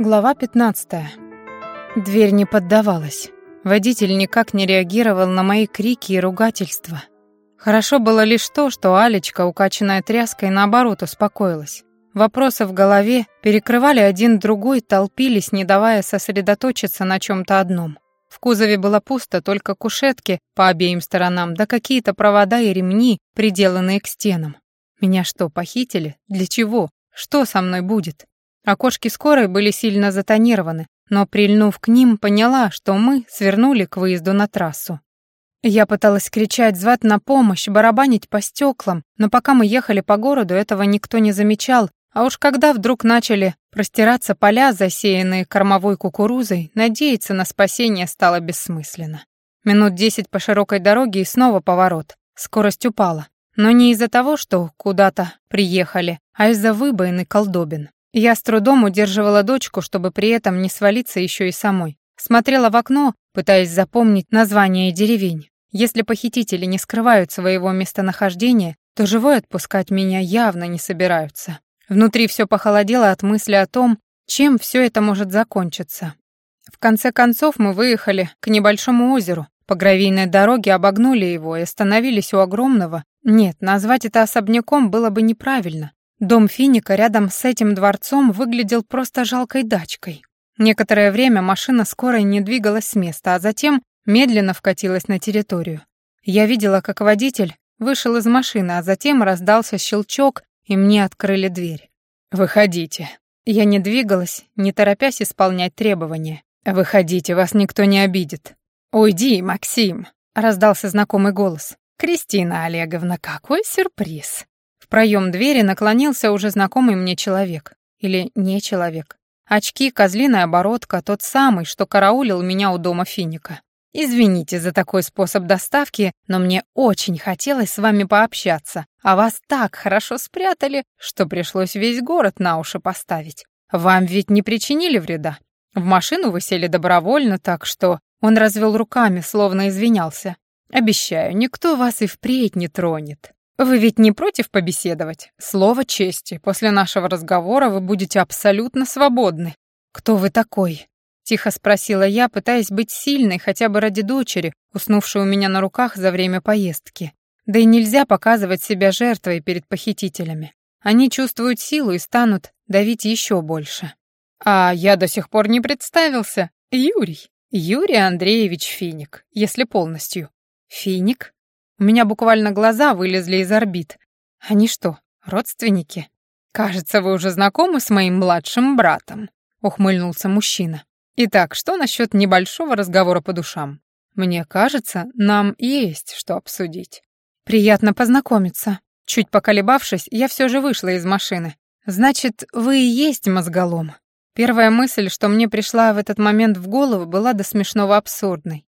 Глава 15. Дверь не поддавалась. Водитель никак не реагировал на мои крики и ругательства. Хорошо было лишь то, что Алечка, укачанная тряской, наоборот успокоилась. Вопросы в голове перекрывали один другой, толпились, не давая сосредоточиться на чем то одном. В кузове было пусто, только кушетки по обеим сторонам, да какие-то провода и ремни, приделанные к стенам. Меня что, похитили? Для чего? Что со мной будет? Окошки скорой были сильно затонированы, но, прильнув к ним, поняла, что мы свернули к выезду на трассу. Я пыталась кричать, звать на помощь, барабанить по стеклам, но пока мы ехали по городу, этого никто не замечал, а уж когда вдруг начали простираться поля, засеянные кормовой кукурузой, надеяться на спасение стало бессмысленно. Минут десять по широкой дороге и снова поворот. Скорость упала. Но не из-за того, что куда-то приехали, а из-за выбоины колдобин. Я с трудом удерживала дочку, чтобы при этом не свалиться еще и самой. Смотрела в окно, пытаясь запомнить названия деревень. Если похитители не скрывают своего местонахождения, то живой отпускать меня явно не собираются. Внутри все похолодело от мысли о том, чем все это может закончиться. В конце концов мы выехали к небольшому озеру, по гравийной дороге обогнули его и остановились у огромного. Нет, назвать это особняком было бы неправильно. Дом Финика рядом с этим дворцом выглядел просто жалкой дачкой. Некоторое время машина скорой не двигалась с места, а затем медленно вкатилась на территорию. Я видела, как водитель вышел из машины, а затем раздался щелчок, и мне открыли дверь. «Выходите». Я не двигалась, не торопясь исполнять требования. «Выходите, вас никто не обидит». «Уйди, Максим», — раздался знакомый голос. «Кристина Олеговна, какой сюрприз!» Проем двери наклонился уже знакомый мне человек. Или не человек. Очки, козлиная оборотка, тот самый, что караулил меня у дома Финика. Извините за такой способ доставки, но мне очень хотелось с вами пообщаться, а вас так хорошо спрятали, что пришлось весь город на уши поставить. Вам ведь не причинили вреда. В машину вы сели добровольно, так что он развел руками, словно извинялся. Обещаю, никто вас и впредь не тронет. Вы ведь не против побеседовать? Слово чести. После нашего разговора вы будете абсолютно свободны. Кто вы такой? Тихо спросила я, пытаясь быть сильной хотя бы ради дочери, уснувшей у меня на руках за время поездки. Да и нельзя показывать себя жертвой перед похитителями. Они чувствуют силу и станут давить еще больше. А я до сих пор не представился. Юрий. Юрий Андреевич Финик, если полностью. Финик? У меня буквально глаза вылезли из орбит. Они что, родственники? Кажется, вы уже знакомы с моим младшим братом, ухмыльнулся мужчина. Итак, что насчет небольшого разговора по душам? Мне кажется, нам есть что обсудить. Приятно познакомиться. Чуть поколебавшись, я все же вышла из машины. Значит, вы и есть мозголом. Первая мысль, что мне пришла в этот момент в голову, была до смешного абсурдной.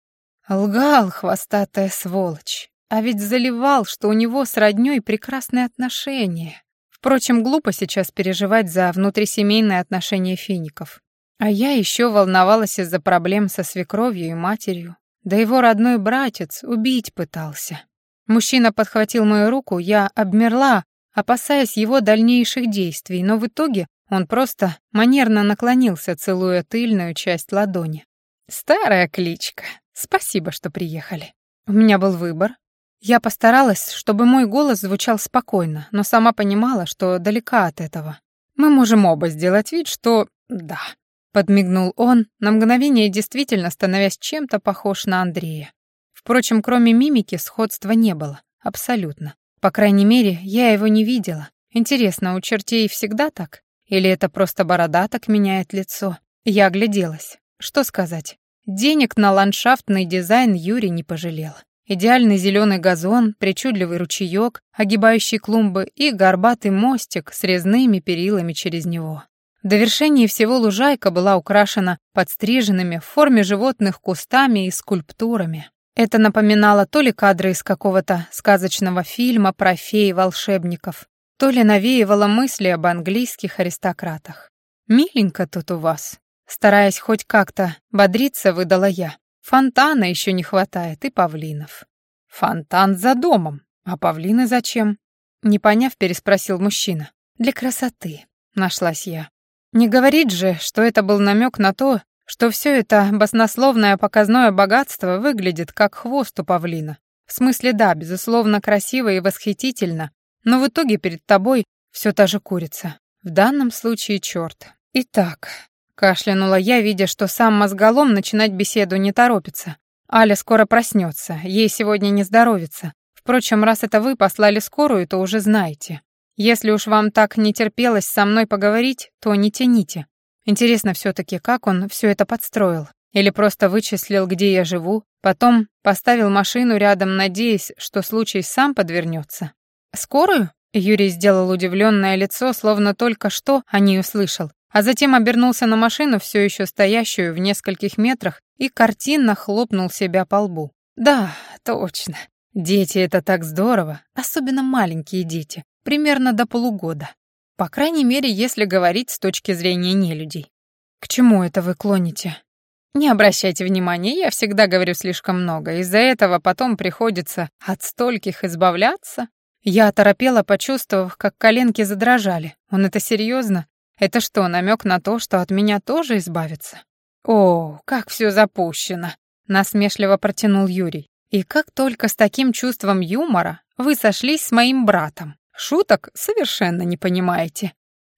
Лгал хвостатая сволочь. А ведь заливал, что у него с роднёй прекрасные отношения. Впрочем, глупо сейчас переживать за внутрисемейные отношения фиников. А я еще волновалась из-за проблем со свекровью и матерью. Да его родной братец убить пытался. Мужчина подхватил мою руку, я обмерла, опасаясь его дальнейших действий, но в итоге он просто манерно наклонился, целуя тыльную часть ладони. «Старая кличка. Спасибо, что приехали. У меня был выбор я постаралась, чтобы мой голос звучал спокойно, но сама понимала, что далека от этого. Мы можем оба сделать вид, что «да», — подмигнул он, на мгновение действительно становясь чем-то похож на Андрея. Впрочем, кроме мимики сходства не было, абсолютно. По крайней мере, я его не видела. Интересно, у чертей всегда так? Или это просто борода так меняет лицо? Я огляделась. Что сказать? Денег на ландшафтный дизайн Юрий не пожалел. Идеальный зеленый газон, причудливый ручеек, огибающий клумбы и горбатый мостик с резными перилами через него. В довершении всего лужайка была украшена подстриженными в форме животных кустами и скульптурами. Это напоминало то ли кадры из какого-то сказочного фильма про феи-волшебников, то ли навеивало мысли об английских аристократах. «Миленько тут у вас», стараясь хоть как-то бодриться, выдала я. Фонтана еще не хватает и павлинов. Фонтан за домом. А павлины зачем? Не поняв, переспросил мужчина. Для красоты, нашлась я. Не говорит же, что это был намек на то, что все это баснословное показное богатство выглядит как хвост у павлина. В смысле, да, безусловно, красиво и восхитительно, но в итоге перед тобой все та же курица. В данном случае черт. Итак, кашлянула я, видя, что сам мозголом начинать беседу не торопится. Аля скоро проснется, ей сегодня не здоровится. Впрочем, раз это вы послали скорую, то уже знаете. Если уж вам так не терпелось со мной поговорить, то не тяните. Интересно все таки как он все это подстроил. Или просто вычислил, где я живу, потом поставил машину рядом, надеясь, что случай сам подвернется. «Скорую?» — Юрий сделал удивленное лицо, словно только что о ней услышал, а затем обернулся на машину, все еще стоящую в нескольких метрах, и картинно хлопнул себя по лбу. «Да, точно. Дети — это так здорово, особенно маленькие дети, примерно до полугода. По крайней мере, если говорить с точки зрения нелюдей. К чему это вы клоните? Не обращайте внимания, я всегда говорю слишком много. Из-за этого потом приходится от стольких избавляться. Я оторопела, почувствовав, как коленки задрожали. Он это серьезно? Это что, намек на то, что от меня тоже избавится? О, как все запущено, насмешливо протянул Юрий. И как только с таким чувством юмора вы сошлись с моим братом. Шуток совершенно не понимаете.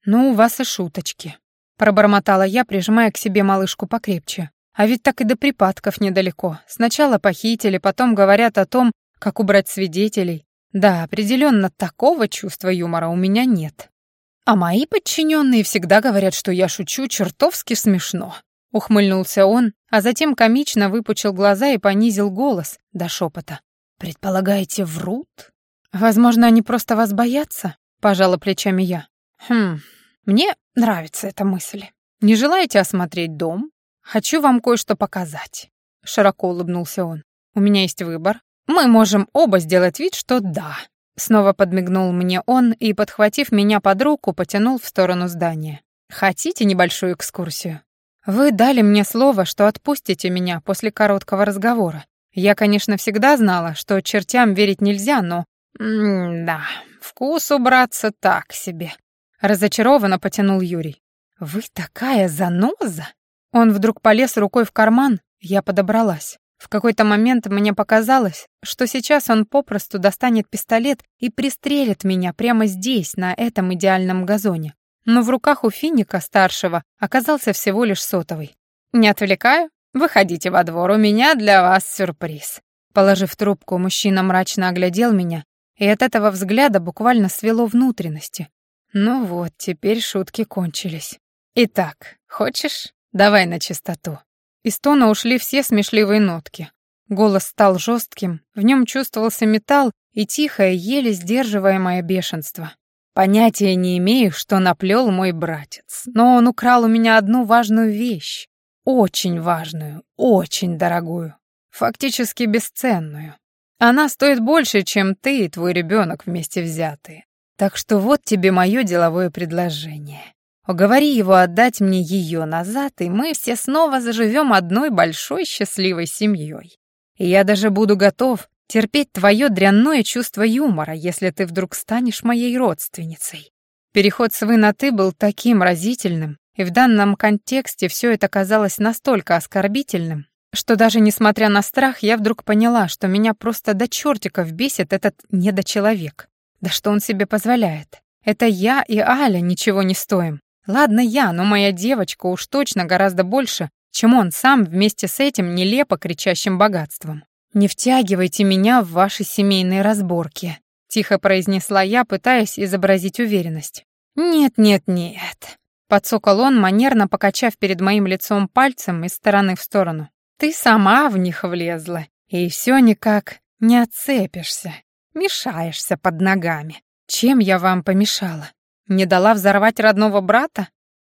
Ну, у вас и шуточки. Пробормотала я, прижимая к себе малышку покрепче. А ведь так и до припадков недалеко. Сначала похитили, потом говорят о том, как убрать свидетелей. Да, определенно такого чувства юмора у меня нет. А мои подчиненные всегда говорят, что я шучу чертовски смешно. Ухмыльнулся он, а затем комично выпучил глаза и понизил голос до шепота. «Предполагаете, врут?» «Возможно, они просто вас боятся?» — пожала плечами я. «Хм, мне нравится эта мысль. Не желаете осмотреть дом? Хочу вам кое-что показать». Широко улыбнулся он. «У меня есть выбор. Мы можем оба сделать вид, что да». Снова подмигнул мне он и, подхватив меня под руку, потянул в сторону здания. «Хотите небольшую экскурсию?» «Вы дали мне слово, что отпустите меня после короткого разговора. Я, конечно, всегда знала, что чертям верить нельзя, но «Да, вкус убраться так себе», — разочарованно потянул Юрий. «Вы такая заноза!» Он вдруг полез рукой в карман, я подобралась. В какой-то момент мне показалось, что сейчас он попросту достанет пистолет и пристрелит меня прямо здесь, на этом идеальном газоне. Но в руках у Финика, старшего, оказался всего лишь сотовый. «Не отвлекаю? Выходите во двор, у меня для вас сюрприз». Положив трубку, мужчина мрачно оглядел меня и от этого взгляда буквально свело внутренности. Ну вот, теперь шутки кончились. Итак, хочешь? Давай на чистоту. Из тона ушли все смешливые нотки. Голос стал жестким, в нем чувствовался металл и тихое, еле сдерживаемое бешенство. Понятия не имею, что наплел мой братец, но он украл у меня одну важную вещь. Очень важную, очень дорогую, фактически бесценную. Она стоит больше, чем ты и твой ребенок вместе взятые. Так что вот тебе мое деловое предложение. Уговори его отдать мне ее назад, и мы все снова заживем одной большой счастливой семьей. И я даже буду готов терпеть твое дрянное чувство юмора, если ты вдруг станешь моей родственницей. Переход с «вы» на «ты» был таким разительным, и в данном контексте все это казалось настолько оскорбительным, что даже несмотря на страх, я вдруг поняла, что меня просто до чертиков бесит этот недочеловек. Да что он себе позволяет? Это я и Аля ничего не стоим. Ладно я, но моя девочка уж точно гораздо больше, чем он сам вместе с этим нелепо кричащим богатством. «Не втягивайте меня в ваши семейные разборки», — тихо произнесла я, пытаясь изобразить уверенность. «Нет, нет, нет», — подсокол он, манерно покачав перед моим лицом пальцем из стороны в сторону. Ты сама в них влезла, и все никак не отцепишься, мешаешься под ногами. Чем я вам помешала? Не дала взорвать родного брата?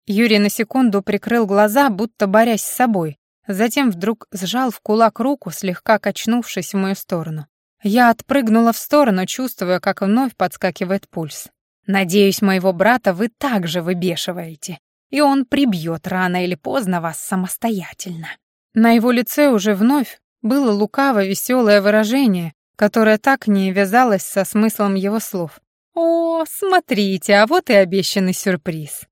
Юрий на секунду прикрыл глаза, будто борясь с собой, затем вдруг сжал в кулак руку, слегка качнувшись в мою сторону. Я отпрыгнула в сторону, чувствуя, как вновь подскакивает пульс. «Надеюсь, моего брата вы также выбешиваете, и он прибьет рано или поздно вас самостоятельно». На его лице уже вновь было лукаво веселое выражение, которое так не вязалось со смыслом его слов. «О, смотрите, а вот и обещанный сюрприз».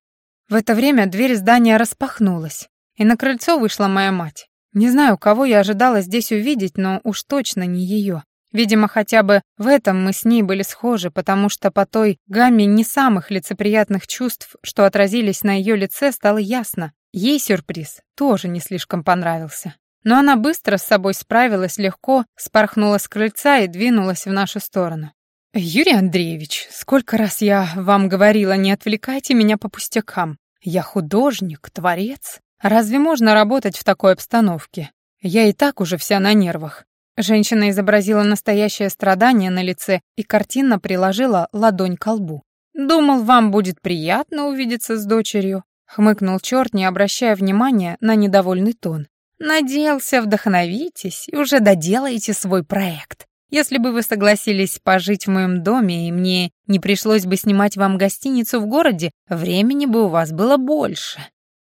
В это время дверь здания распахнулась, и на крыльцо вышла моя мать. Не знаю, кого я ожидала здесь увидеть, но уж точно не ее. Видимо, хотя бы в этом мы с ней были схожи, потому что по той гамме не самых лицеприятных чувств, что отразились на ее лице, стало ясно. Ей сюрприз тоже не слишком понравился. Но она быстро с собой справилась легко, спорхнула с крыльца и двинулась в нашу сторону. «Юрий Андреевич, сколько раз я вам говорила, не отвлекайте меня по пустякам. Я художник, творец. Разве можно работать в такой обстановке? Я и так уже вся на нервах. Женщина изобразила настоящее страдание на лице и картинно приложила ладонь к лбу. «Думал, вам будет приятно увидеться с дочерью», — хмыкнул черт, не обращая внимания на недовольный тон. «Надеялся, вдохновитесь и уже доделаете свой проект. Если бы вы согласились пожить в моем доме, и мне не пришлось бы снимать вам гостиницу в городе, времени бы у вас было больше».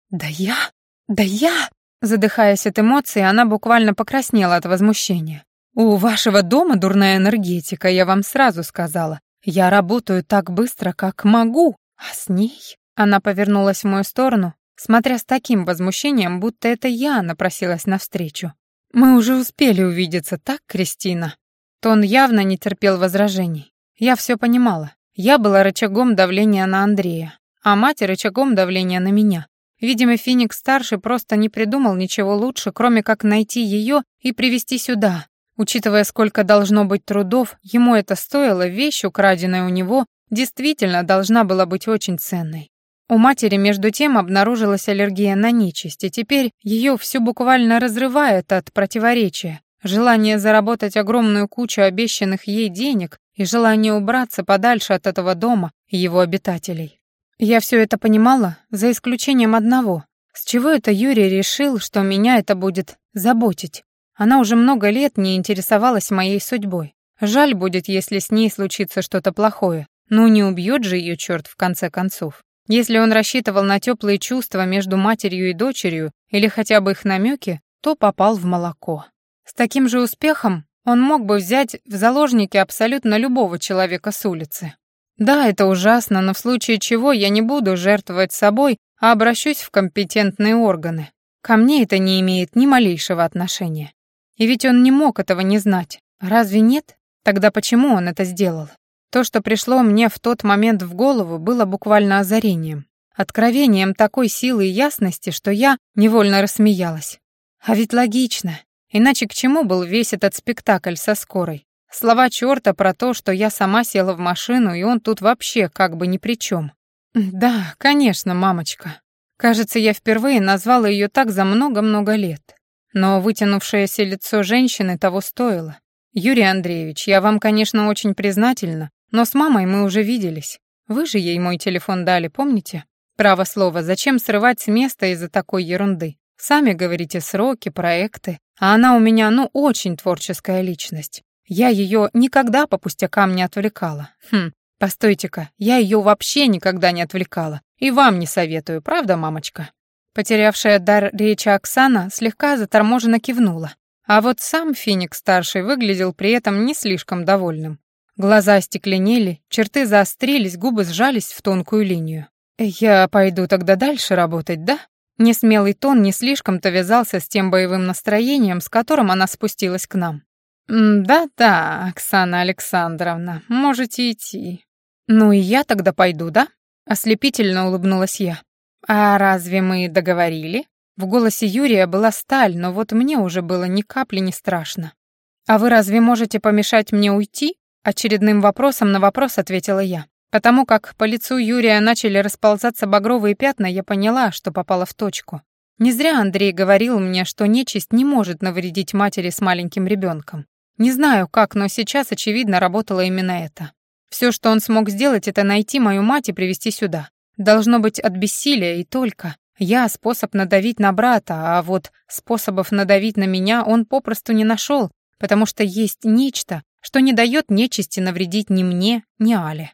«Да я? Да я?» Задыхаясь от эмоций, она буквально покраснела от возмущения. «У вашего дома дурная энергетика, я вам сразу сказала. Я работаю так быстро, как могу, а с ней...» Она повернулась в мою сторону, смотря с таким возмущением, будто это я напросилась навстречу. «Мы уже успели увидеться, так, Кристина?» Тон явно не терпел возражений. Я все понимала. Я была рычагом давления на Андрея, а мать — рычагом давления на меня. Видимо, Феникс-старший просто не придумал ничего лучше, кроме как найти ее и привести сюда. Учитывая, сколько должно быть трудов, ему это стоило, вещь, украденная у него, действительно должна была быть очень ценной. У матери, между тем, обнаружилась аллергия на нечисть, и теперь ее всю буквально разрывает от противоречия. Желание заработать огромную кучу обещанных ей денег и желание убраться подальше от этого дома и его обитателей. Я все это понимала, за исключением одного. С чего это Юрий решил, что меня это будет заботить? Она уже много лет не интересовалась моей судьбой. Жаль будет, если с ней случится что-то плохое. Ну не убьет же ее черт в конце концов. Если он рассчитывал на теплые чувства между матерью и дочерью, или хотя бы их намеки, то попал в молоко. С таким же успехом он мог бы взять в заложники абсолютно любого человека с улицы. Да, это ужасно, но в случае чего я не буду жертвовать собой, а обращусь в компетентные органы. Ко мне это не имеет ни малейшего отношения. И ведь он не мог этого не знать. Разве нет? Тогда почему он это сделал? То, что пришло мне в тот момент в голову, было буквально озарением. Откровением такой силы и ясности, что я невольно рассмеялась. А ведь логично. Иначе к чему был весь этот спектакль со скорой? Слова чёрта про то, что я сама села в машину, и он тут вообще как бы ни при чем. Да, конечно, мамочка. Кажется, я впервые назвала ее так за много-много лет. Но вытянувшееся лицо женщины того стоило. Юрий Андреевич, я вам, конечно, очень признательна, но с мамой мы уже виделись. Вы же ей мой телефон дали, помните? Право слово, зачем срывать с места из-за такой ерунды? Сами говорите сроки, проекты, а она у меня, ну, очень творческая личность. Я ее никогда по пустякам не отвлекала. Хм, постойте-ка, я ее вообще никогда не отвлекала. И вам не советую, правда, мамочка?» Потерявшая дар речи Оксана слегка заторможенно кивнула. А вот сам Феникс-старший выглядел при этом не слишком довольным. Глаза остекленели, черты заострились, губы сжались в тонкую линию. «Я пойду тогда дальше работать, да?» Несмелый тон не слишком-то вязался с тем боевым настроением, с которым она спустилась к нам. «Да-да, Оксана Александровна, можете идти». «Ну и я тогда пойду, да?» Ослепительно улыбнулась я. «А разве мы договорили?» В голосе Юрия была сталь, но вот мне уже было ни капли не страшно. «А вы разве можете помешать мне уйти?» Очередным вопросом на вопрос ответила я. Потому как по лицу Юрия начали расползаться багровые пятна, я поняла, что попала в точку. Не зря Андрей говорил мне, что нечисть не может навредить матери с маленьким ребенком. Не знаю как, но сейчас, очевидно, работало именно это. Все, что он смог сделать, это найти мою мать и привести сюда. Должно быть от бессилия и только. Я способ надавить на брата, а вот способов надавить на меня он попросту не нашел, потому что есть нечто, что не дает нечисти навредить ни мне, ни Але.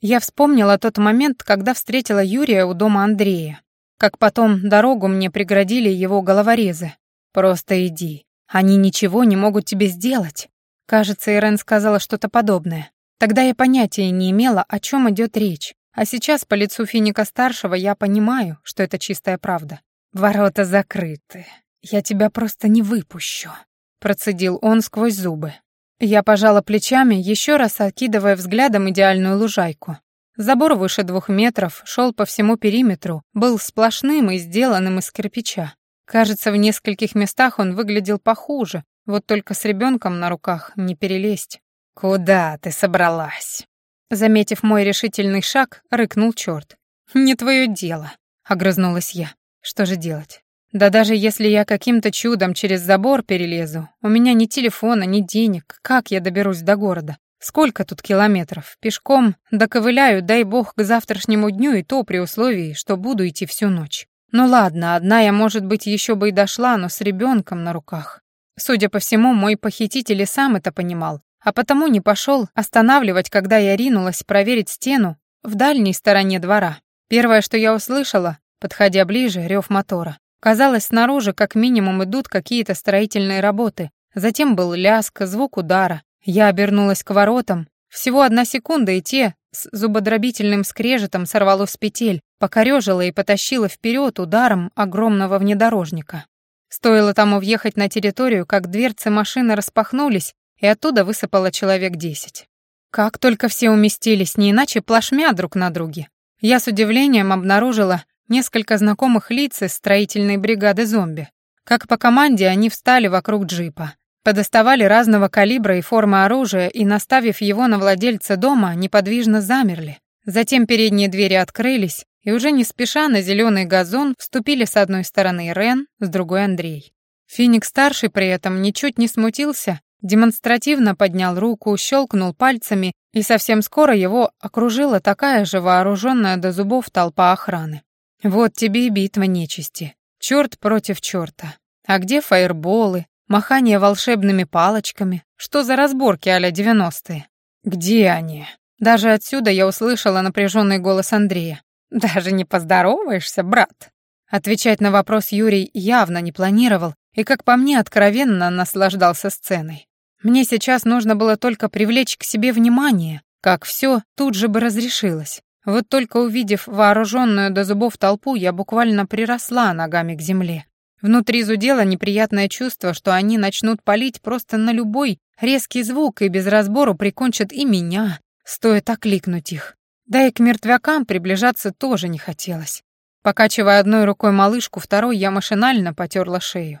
Я вспомнила тот момент, когда встретила Юрия у дома Андрея. Как потом дорогу мне преградили его головорезы. «Просто иди, они ничего не могут тебе сделать. Кажется, Ирен сказала что-то подобное. Тогда я понятия не имела, о чем идет речь. А сейчас по лицу Финика-старшего я понимаю, что это чистая правда. «Ворота закрыты. Я тебя просто не выпущу», — процедил он сквозь зубы. Я пожала плечами, еще раз окидывая взглядом идеальную лужайку. Забор выше двух метров, шел по всему периметру, был сплошным и сделанным из кирпича. Кажется, в нескольких местах он выглядел похуже, вот только с ребенком на руках не перелезть. «Куда ты собралась?» Заметив мой решительный шаг, рыкнул черт. «Не твое дело», — огрызнулась я. «Что же делать? Да даже если я каким-то чудом через забор перелезу, у меня ни телефона, ни денег, как я доберусь до города? Сколько тут километров? Пешком доковыляю, дай бог, к завтрашнему дню, и то при условии, что буду идти всю ночь. Ну ладно, одна я, может быть, еще бы и дошла, но с ребенком на руках. Судя по всему, мой похититель и сам это понимал, а потому не пошел останавливать, когда я ринулась проверить стену в дальней стороне двора. Первое, что я услышала, подходя ближе, рев мотора. Казалось, снаружи как минимум идут какие-то строительные работы. Затем был ляск, звук удара. Я обернулась к воротам. Всего одна секунда, и те с зубодробительным скрежетом сорвало с петель, покорёжило и потащило вперед ударом огромного внедорожника. Стоило тому въехать на территорию, как дверцы машины распахнулись, и оттуда высыпало человек десять. Как только все уместились, не иначе плашмя друг на друге. Я с удивлением обнаружила несколько знакомых лиц из строительной бригады зомби. Как по команде они встали вокруг джипа, подоставали разного калибра и формы оружия и, наставив его на владельца дома, неподвижно замерли. Затем передние двери открылись, и уже не спеша на зеленый газон вступили с одной стороны Рен, с другой Андрей. Феникс-старший при этом ничуть не смутился, демонстративно поднял руку, щелкнул пальцами, и совсем скоро его окружила такая же вооруженная до зубов толпа охраны. Вот тебе и битва нечисти. Черт против черта. А где фаерболы, махание волшебными палочками? Что за разборки а-ля девяностые? Где они? Даже отсюда я услышала напряженный голос Андрея. «Даже не поздороваешься, брат?» Отвечать на вопрос Юрий явно не планировал и, как по мне, откровенно наслаждался сценой. Мне сейчас нужно было только привлечь к себе внимание, как все тут же бы разрешилось. Вот только увидев вооруженную до зубов толпу, я буквально приросла ногами к земле. Внутри зудело неприятное чувство, что они начнут палить просто на любой резкий звук и без разбору прикончат и меня, стоит окликнуть их. Да и к мертвякам приближаться тоже не хотелось. Покачивая одной рукой малышку, второй я машинально потерла шею.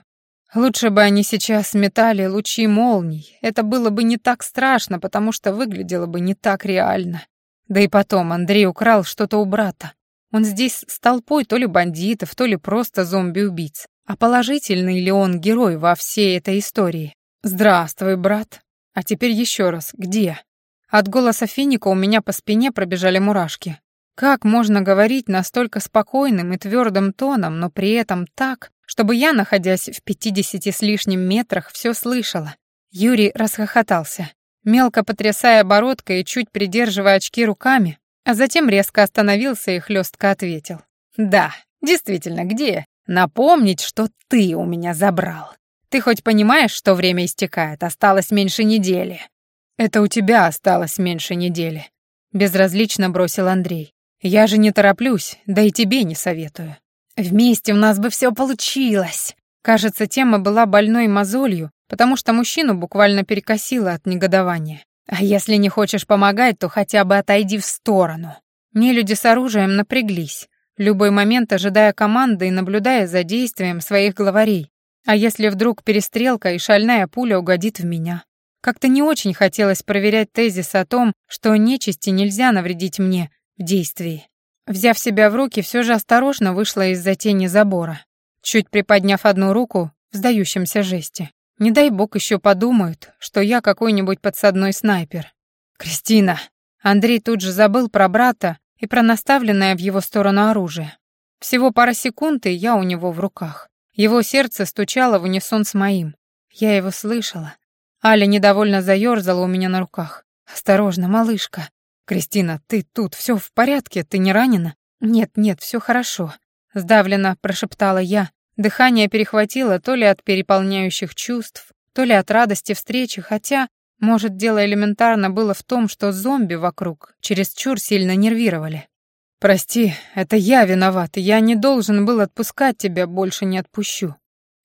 Лучше бы они сейчас метали лучи молний. Это было бы не так страшно, потому что выглядело бы не так реально. Да и потом, Андрей украл что-то у брата. Он здесь с толпой то ли бандитов, то ли просто зомби-убийц. А положительный ли он герой во всей этой истории? Здравствуй, брат. А теперь еще раз, где? От голоса Финика у меня по спине пробежали мурашки. Как можно говорить настолько спокойным и твердым тоном, но при этом так, чтобы я, находясь в пятидесяти с лишним метрах, все слышала? Юрий расхохотался мелко потрясая бородкой и чуть придерживая очки руками, а затем резко остановился и хлестко ответил. «Да, действительно, где? Напомнить, что ты у меня забрал. Ты хоть понимаешь, что время истекает, осталось меньше недели?» «Это у тебя осталось меньше недели», — безразлично бросил Андрей. «Я же не тороплюсь, да и тебе не советую. Вместе у нас бы все получилось». Кажется, тема была больной мозолью, потому что мужчину буквально перекосило от негодования. А если не хочешь помогать, то хотя бы отойди в сторону. Мне люди с оружием напряглись, любой момент ожидая команды и наблюдая за действием своих главарей. А если вдруг перестрелка и шальная пуля угодит в меня? Как-то не очень хотелось проверять тезис о том, что нечисти нельзя навредить мне в действии. Взяв себя в руки, все же осторожно вышла из-за тени забора, чуть приподняв одну руку в сдающемся жесте. Не дай бог еще подумают, что я какой-нибудь подсадной снайпер. Кристина. Андрей тут же забыл про брата и про наставленное в его сторону оружие. Всего пара секунд, и я у него в руках. Его сердце стучало в унисон с моим. Я его слышала. Аля недовольно заёрзала у меня на руках. «Осторожно, малышка». «Кристина, ты тут, все в порядке? Ты не ранена?» «Нет, нет, все хорошо», — сдавленно прошептала я, Дыхание перехватило то ли от переполняющих чувств, то ли от радости встречи, хотя, может, дело элементарно было в том, что зомби вокруг чересчур сильно нервировали. «Прости, это я виноват, я не должен был отпускать тебя, больше не отпущу».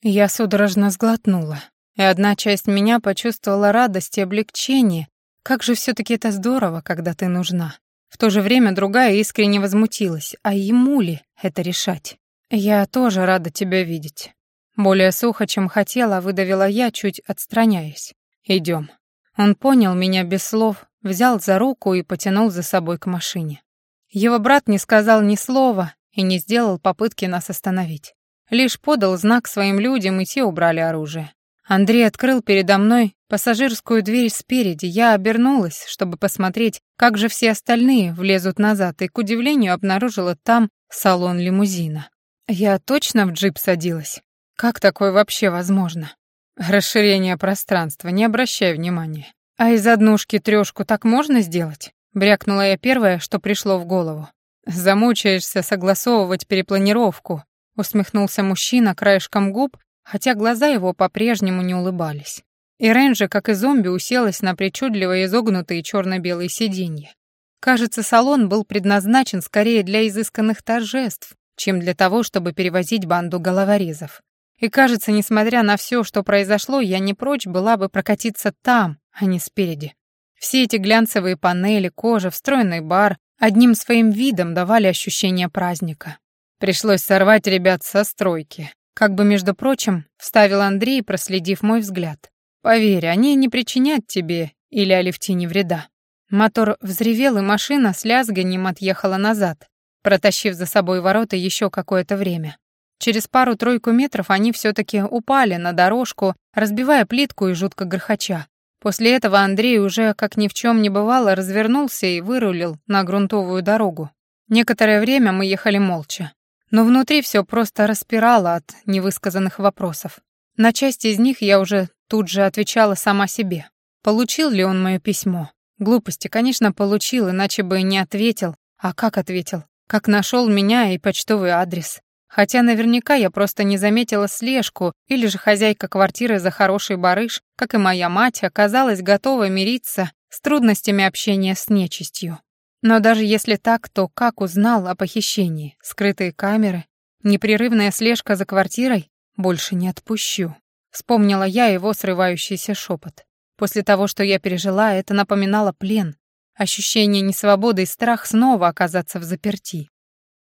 Я судорожно сглотнула, и одна часть меня почувствовала радость и облегчение. Как же все таки это здорово, когда ты нужна. В то же время другая искренне возмутилась, а ему ли это решать? «Я тоже рада тебя видеть». Более сухо, чем хотела, выдавила я, чуть отстраняясь. Идем. Он понял меня без слов, взял за руку и потянул за собой к машине. Его брат не сказал ни слова и не сделал попытки нас остановить. Лишь подал знак своим людям, и те убрали оружие. Андрей открыл передо мной пассажирскую дверь спереди. Я обернулась, чтобы посмотреть, как же все остальные влезут назад, и, к удивлению, обнаружила там салон лимузина. Я точно в джип садилась? Как такое вообще возможно? Расширение пространства, не обращай внимания. А из однушки трёшку так можно сделать? Брякнула я первое, что пришло в голову. Замучаешься согласовывать перепланировку, усмехнулся мужчина краешком губ, хотя глаза его по-прежнему не улыбались. И Рэнджи, как и зомби, уселась на причудливо изогнутые черно-белые сиденья. Кажется, салон был предназначен скорее для изысканных торжеств, чем для того, чтобы перевозить банду головорезов. И кажется, несмотря на все, что произошло, я не прочь была бы прокатиться там, а не спереди. Все эти глянцевые панели, кожа, встроенный бар одним своим видом давали ощущение праздника. Пришлось сорвать ребят со стройки. Как бы, между прочим, вставил Андрей, проследив мой взгляд. «Поверь, они не причинят тебе или Алевтине вреда». Мотор взревел, и машина с лязганием отъехала назад, протащив за собой ворота еще какое-то время. Через пару-тройку метров они все-таки упали на дорожку, разбивая плитку и жутко грохоча. После этого Андрей уже, как ни в чем не бывало, развернулся и вырулил на грунтовую дорогу. Некоторое время мы ехали молча. Но внутри все просто распирало от невысказанных вопросов. На часть из них я уже тут же отвечала сама себе. Получил ли он мое письмо? Глупости, конечно, получил, иначе бы не ответил. А как ответил? Как нашел меня и почтовый адрес. Хотя наверняка я просто не заметила слежку, или же хозяйка квартиры за хороший барыш, как и моя мать, оказалась готова мириться с трудностями общения с нечистью. Но даже если так, то как узнал о похищении? Скрытые камеры? Непрерывная слежка за квартирой? Больше не отпущу. Вспомнила я его срывающийся шепот. После того, что я пережила, это напоминало плен, Ощущение несвободы и страх снова оказаться в заперти.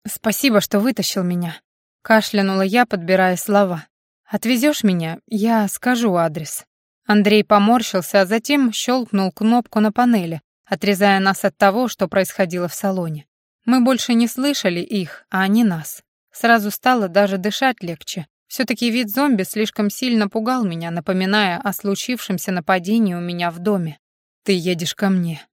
«Спасибо, что вытащил меня», — кашлянула я, подбирая слова. «Отвезешь меня? Я скажу адрес». Андрей поморщился, а затем щелкнул кнопку на панели, отрезая нас от того, что происходило в салоне. Мы больше не слышали их, а они нас. Сразу стало даже дышать легче. Все-таки вид зомби слишком сильно пугал меня, напоминая о случившемся нападении у меня в доме. «Ты едешь ко мне»,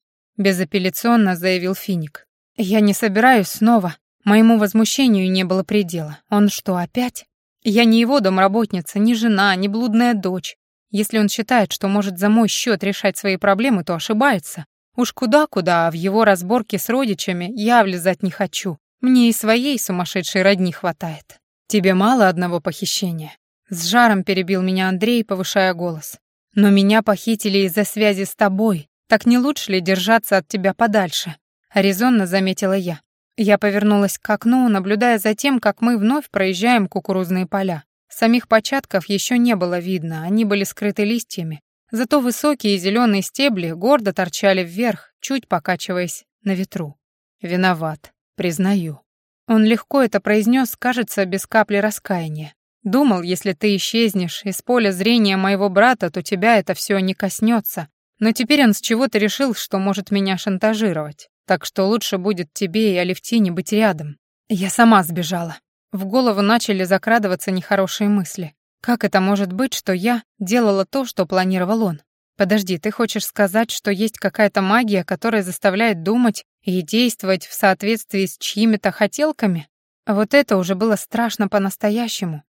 безапелляционно заявил Финик. Я не собираюсь снова. Моему возмущению не было предела. Он что, опять? Я не его домработница, не жена, не блудная дочь. Если он считает, что может за мой счет решать свои проблемы, то ошибается. Уж куда-куда, а в его разборке с родичами я влезать не хочу. Мне и своей сумасшедшей родни хватает. Тебе мало одного похищения? С жаром перебил меня Андрей, повышая голос. Но меня похитили из-за связи с тобой, так не лучше ли держаться от тебя подальше? Резонно заметила я. Я повернулась к окну, наблюдая за тем, как мы вновь проезжаем кукурузные поля. Самих початков еще не было видно, они были скрыты листьями. Зато высокие зеленые стебли гордо торчали вверх, чуть покачиваясь на ветру. «Виноват, признаю». Он легко это произнес, кажется, без капли раскаяния. Думал, если ты исчезнешь из поля зрения моего брата, то тебя это все не коснется, но теперь он с чего-то решил, что может меня шантажировать. Так что лучше будет тебе и Алевтине быть рядом. Я сама сбежала. В голову начали закрадываться нехорошие мысли. Как это может быть, что я делала то, что планировал он? Подожди, ты хочешь сказать, что есть какая-то магия, которая заставляет думать и действовать в соответствии с чьими-то хотелками? Вот это уже было страшно по-настоящему.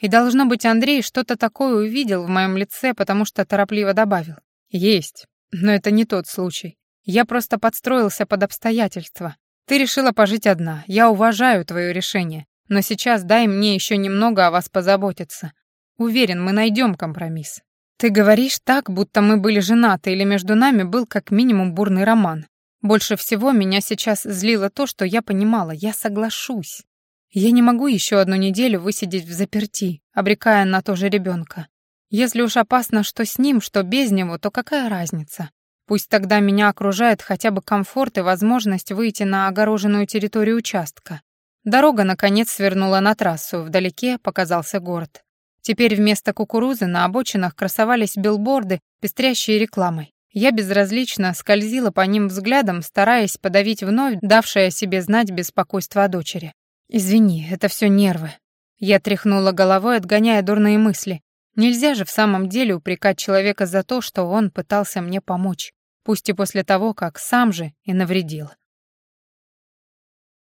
И должно быть, Андрей что-то такое увидел в моем лице, потому что торопливо добавил. «Есть, но это не тот случай. Я просто подстроился под обстоятельства. Ты решила пожить одна, я уважаю твое решение, но сейчас дай мне еще немного о вас позаботиться. Уверен, мы найдем компромисс. Ты говоришь так, будто мы были женаты или между нами был как минимум бурный роман. Больше всего меня сейчас злило то, что я понимала, я соглашусь. Я не могу еще одну неделю высидеть в заперти, обрекая на то же ребенка. Если уж опасно, что с ним, что без него, то какая разница? Пусть тогда меня окружает хотя бы комфорт и возможность выйти на огороженную территорию участка. Дорога, наконец, свернула на трассу, вдалеке показался город. Теперь вместо кукурузы на обочинах красовались билборды, пестрящие рекламой. Я безразлично скользила по ним взглядом, стараясь подавить вновь давшее себе знать беспокойство о дочери. «Извини, это все нервы». Я тряхнула головой, отгоняя дурные мысли. Нельзя же в самом деле упрекать человека за то, что он пытался мне помочь, пусть и после того, как сам же и навредил.